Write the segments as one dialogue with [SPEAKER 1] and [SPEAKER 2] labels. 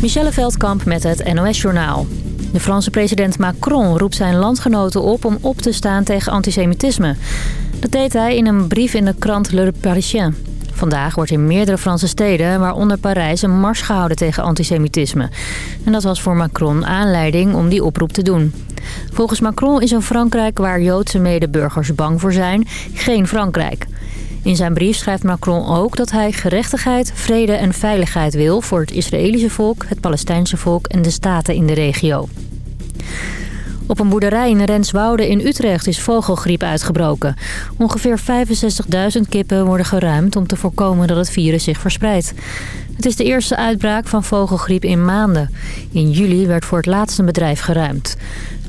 [SPEAKER 1] Michelle Veldkamp met het NOS-journaal. De Franse president Macron roept zijn landgenoten op om op te staan tegen antisemitisme. Dat deed hij in een brief in de krant Le Parisien. Vandaag wordt in meerdere Franse steden, waaronder Parijs, een mars gehouden tegen antisemitisme. En dat was voor Macron aanleiding om die oproep te doen. Volgens Macron is een Frankrijk waar Joodse medeburgers bang voor zijn, geen Frankrijk. In zijn brief schrijft Macron ook dat hij gerechtigheid, vrede en veiligheid wil... voor het Israëlische volk, het Palestijnse volk en de staten in de regio. Op een boerderij in Renswoude in Utrecht is vogelgriep uitgebroken. Ongeveer 65.000 kippen worden geruimd om te voorkomen dat het virus zich verspreidt. Het is de eerste uitbraak van vogelgriep in maanden. In juli werd voor het laatste bedrijf geruimd.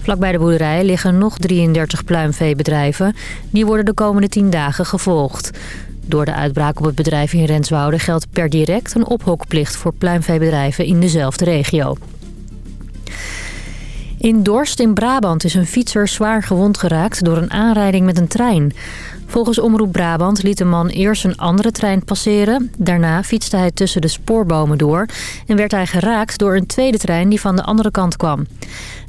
[SPEAKER 1] Vlakbij de boerderij liggen nog 33 pluimveebedrijven. Die worden de komende 10 dagen gevolgd. Door de uitbraak op het bedrijf in Renswoude geldt per direct een ophokplicht voor pluimveebedrijven in dezelfde regio. In Dorst in Brabant is een fietser zwaar gewond geraakt door een aanrijding met een trein. Volgens Omroep Brabant liet de man eerst een andere trein passeren. Daarna fietste hij tussen de spoorbomen door en werd hij geraakt door een tweede trein die van de andere kant kwam.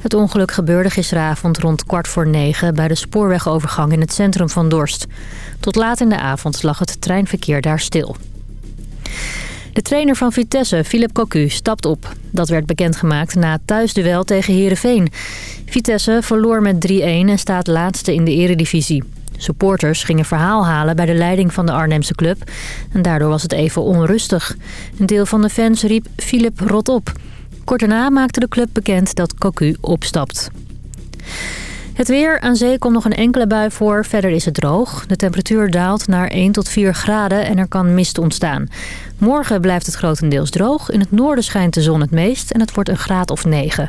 [SPEAKER 1] Het ongeluk gebeurde gisteravond rond kwart voor negen bij de spoorwegovergang in het centrum van Dorst. Tot laat in de avond lag het treinverkeer daar stil. De trainer van Vitesse, Philip Cocu, stapt op. Dat werd bekendgemaakt na het thuisduel tegen Heerenveen. Vitesse verloor met 3-1 en staat laatste in de eredivisie. Supporters gingen verhaal halen bij de leiding van de Arnhemse club. En daardoor was het even onrustig. Een deel van de fans riep Philip rot op. Kort daarna maakte de club bekend dat Cocu opstapt. Het weer. Aan zee komt nog een enkele bui voor. Verder is het droog. De temperatuur daalt naar 1 tot 4 graden en er kan mist ontstaan. Morgen blijft het grotendeels droog. In het noorden schijnt de zon het meest en het wordt een graad of 9.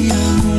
[SPEAKER 2] young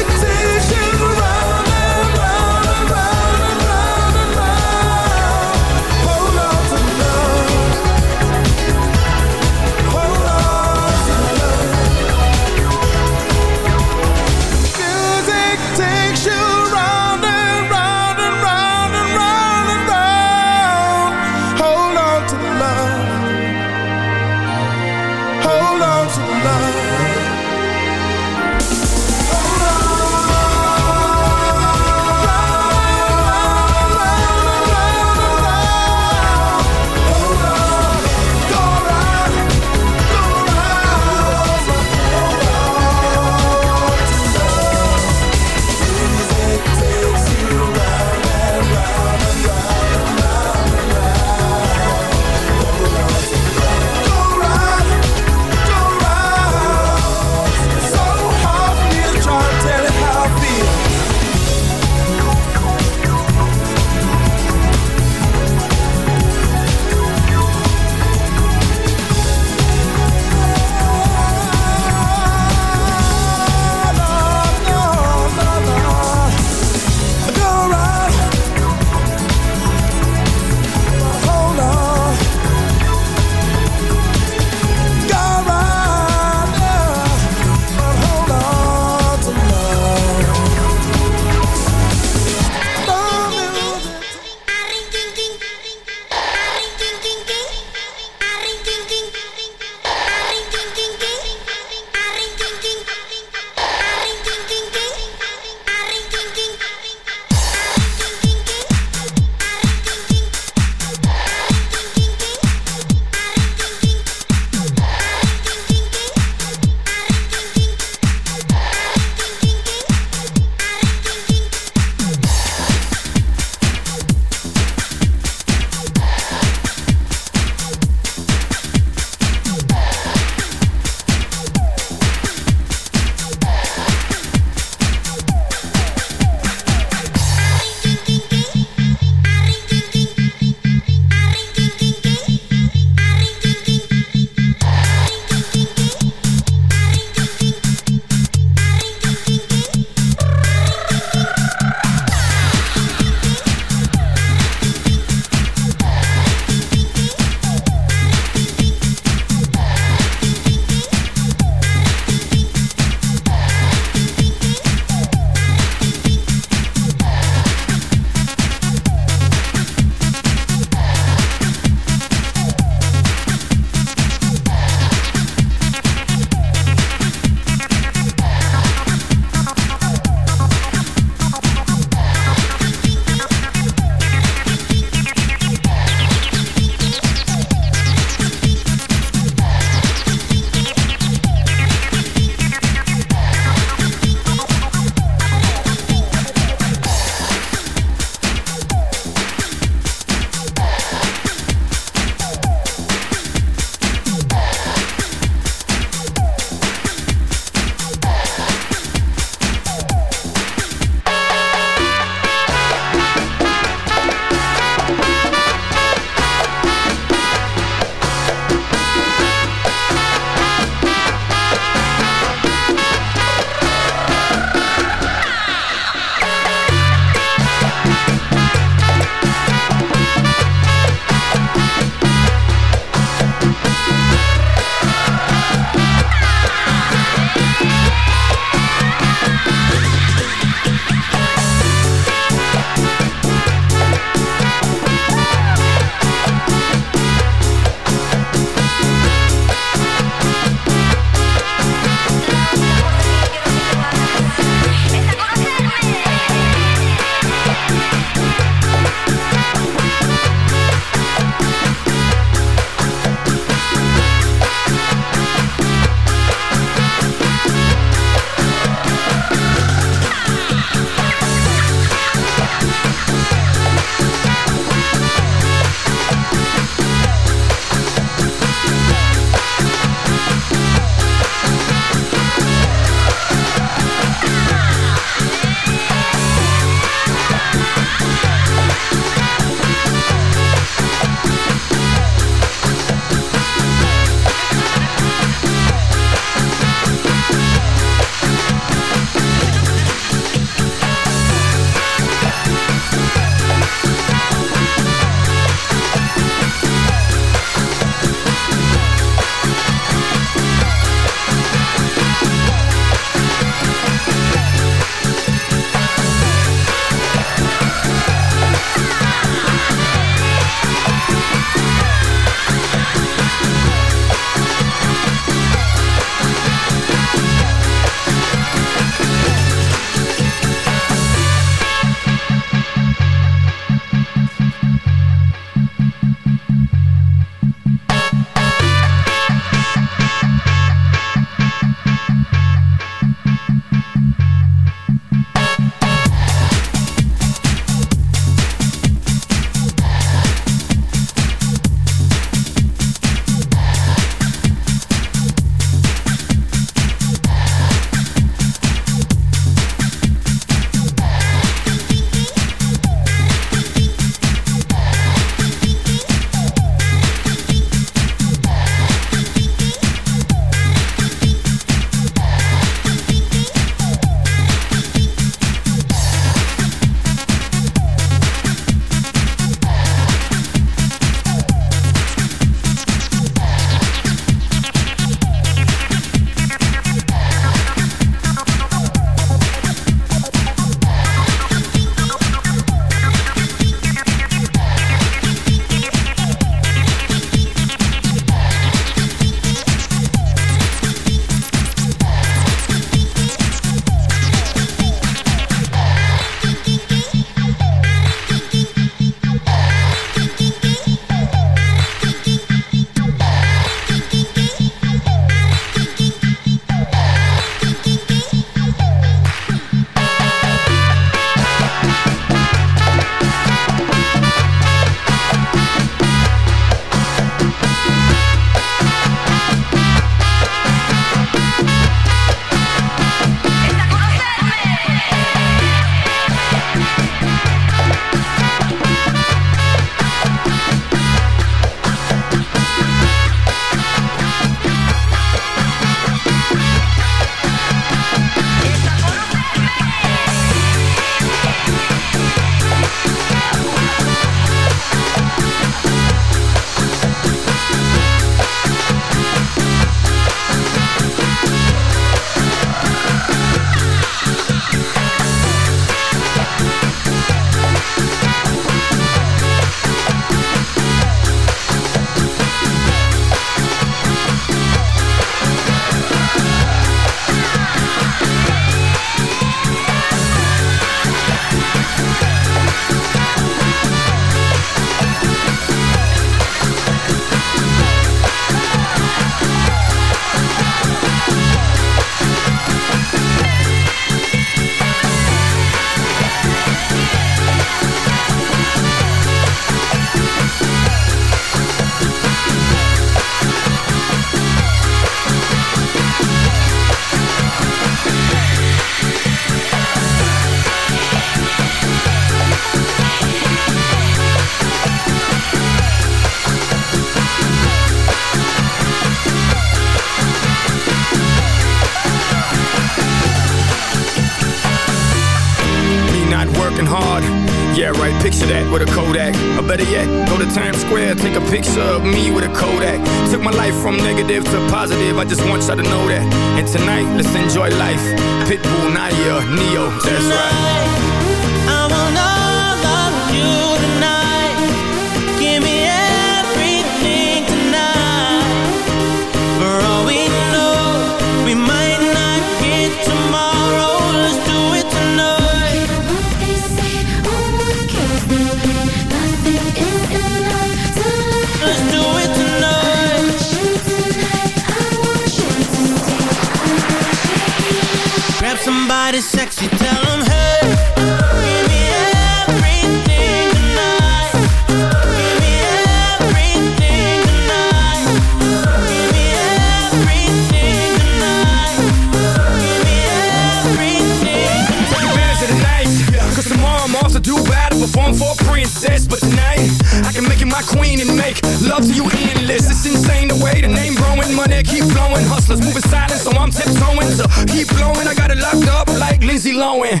[SPEAKER 2] I'm
[SPEAKER 3] to perform for a princess. But tonight, I can make you my queen and make love to you endless. It's insane the way the name growing, money keep flowing. Hustlers moving silent, so I'm tiptoeing. So keep blowing, I got it locked up like Lindsay Lohan.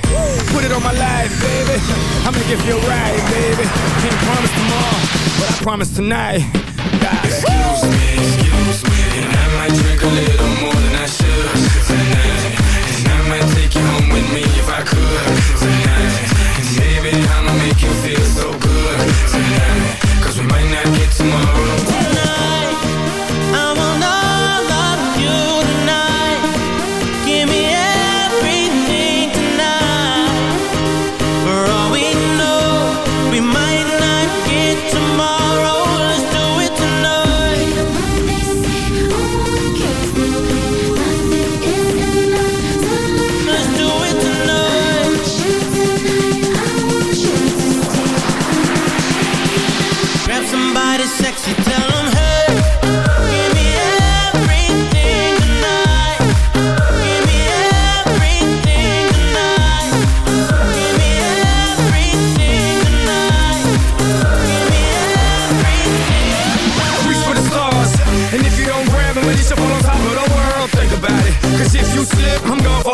[SPEAKER 3] Put it on my life, baby. I'ma give you a ride, baby. Can't promise tomorrow, but I promise tonight. Excuse me, excuse me, and I might drink a little more than I should tonight. And I might take you home with me if I could tonight. You feel so good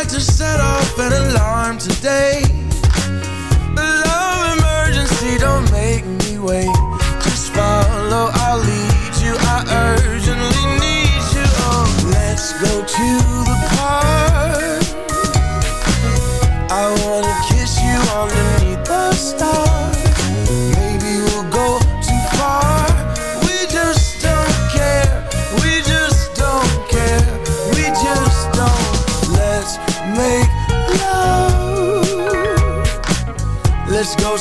[SPEAKER 4] like to set off an alarm today.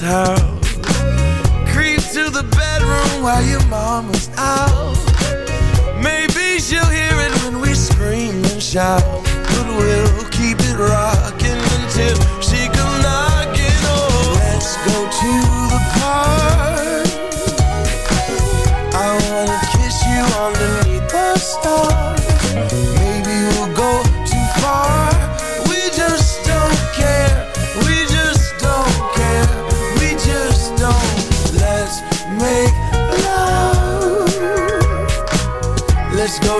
[SPEAKER 4] mama's house. Creep to the bedroom while your mama's out. Maybe she'll hear it when we scream and shout. But we'll keep it rocking until she come knocking. Oh, let's go to the